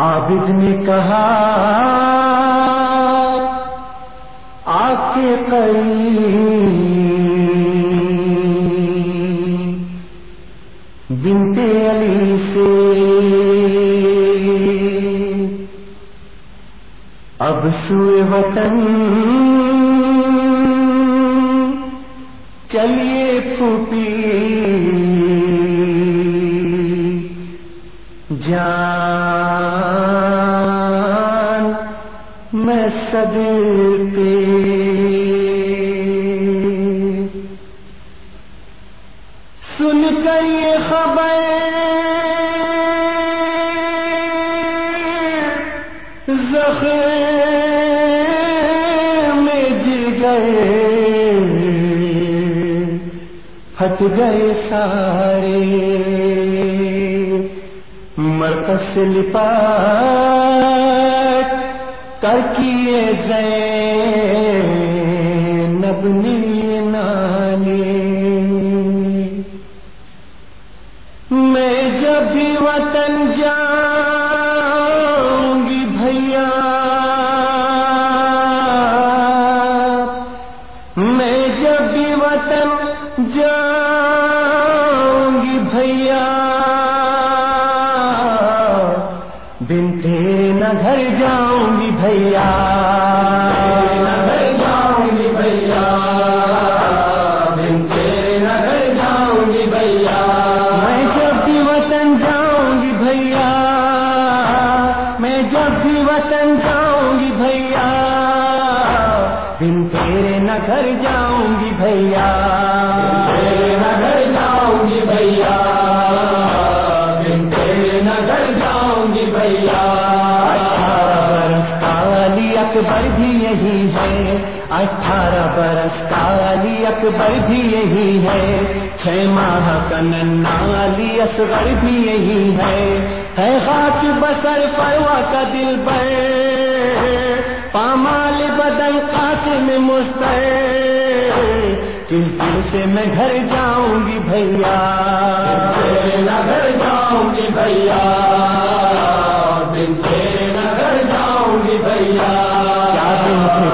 عابد نے کہا آ کے قریب بنتے علی سے۔ اب سوئے وطن، چلیے پھوپی جان میں صدقے سن کر یہ خبر زخم میں جگئے پھٹ گئے سارے۔ مرکز سے لپا کر کیے گئے نبنی بن تیرے نہ گھر جاؤں گی بھیا۔ گھر جاؤں گی بھیا بن تیرے نہ گھر جاؤں گی بھیا۔ میں جب بھی وطن جاؤں گی بھیا۔ میں جب بھی وطن جاؤں گی بھیا۔ بن تیرے نہ گھر جاؤں گی بھیا۔ نہ گھر جاؤں گی بھیا۔ بن جاؤں گی بھیا برس کا علی اکبر بھی یہی ہے۔ اٹھارہ برس کا علی اکبر بھی یہی ہے۔ چھ ماہ کا ننا علی اصغر بھی یہی ہے۔ ہے خاک بسر پروا کا دل پر پامال بدل قاسم مستر کس دل سے میں گھر جاؤں گی بھیا۔ گھر جاؤں گی بھیا۔ دل سے گھر جاؤں گی بھیا۔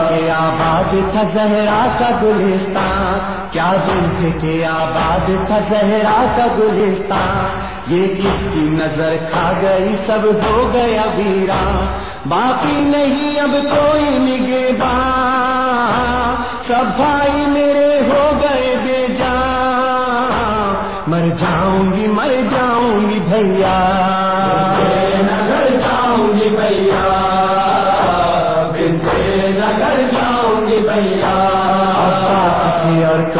کیا آباد تھا زہرا کا گلستان؟ کیا دل تھے کہ آباد تھا زہرا کا گلستان؟ یہ کس کی نظر کھا گئی سب ہو گیا ویران۔ باقی نہیں اب کوئی نگہبان۔ سب بھائی میرے گھر جاؤں گی مر جاؤں گی بھیا نگر جاؤں گی بھیا نگر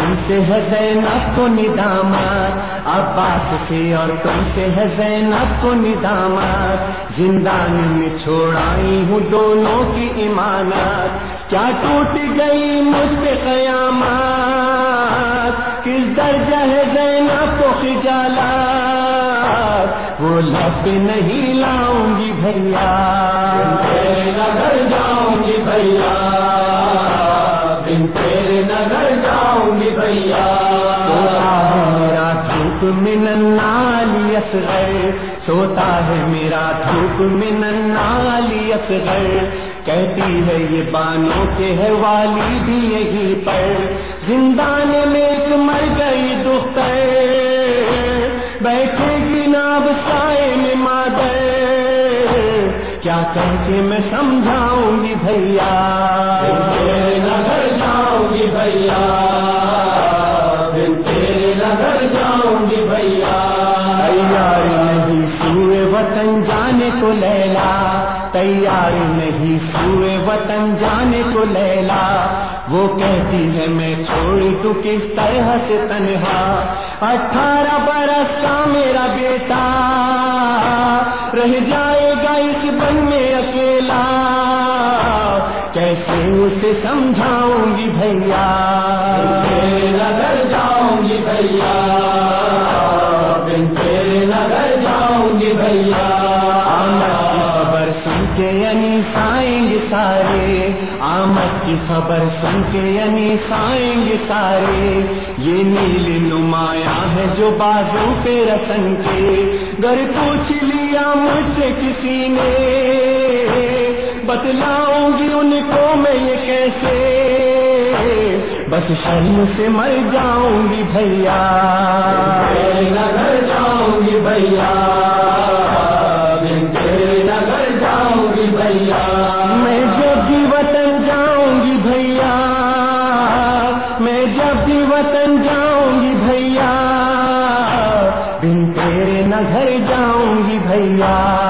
تم سے ہے زینب کو ندامات، عباس سے اور تم سے ہے زینب کو ندامات۔ زندان میں چھوڑائی ہوں دونوں کی امانات کیا ٹوٹ گئی مجھ پہ قیامات؟ کس درجہ ہے زینب کو خجالات وہ لب نہیں لاؤں گی بھیا۔ نگر جاؤں گی بھیا۔ دھوپ میں نالی سوتا ہے میرا دھوپ میں نالی اصغر کہتی ہے یہ بانوں کے ہے والی بھی یہی پر۔ زندان میں ایک مر گئی دختر۔ بیٹھے گی ناب سائے میں مادر۔ کیا کہہ کے میں سمجھاؤں گی بھیا؟ نگر جاؤں گی بھیا۔ کو لیلا، تیار نہیں سوئے وطن جانے کو لیلا۔ وہ کہتی ہے، میں چھوڑ تو کس طرح سے تنہا؟ اٹھارہ برس کا میرا بیٹا۔ رہ جائے گا اس بن میں اکیلا۔ کیسے اسے سمجھاؤں گی بھیا؟ نگر جاؤں گی بھیا۔ کی خبر سن کے یعنی سائیں گے سارے۔ یہ نیل نمایاں ہے جو بازوں پہ رسن کے۔ گر پوچھ لیا مجھ سے کسی نے۔ بتلاؤں گی ان کو میں یہ کیسے۔ بس شرم سے مر جاؤں گی بھیا۔ نگر جاؤں گی بھیا۔ گھر جاؤں گی بھیا۔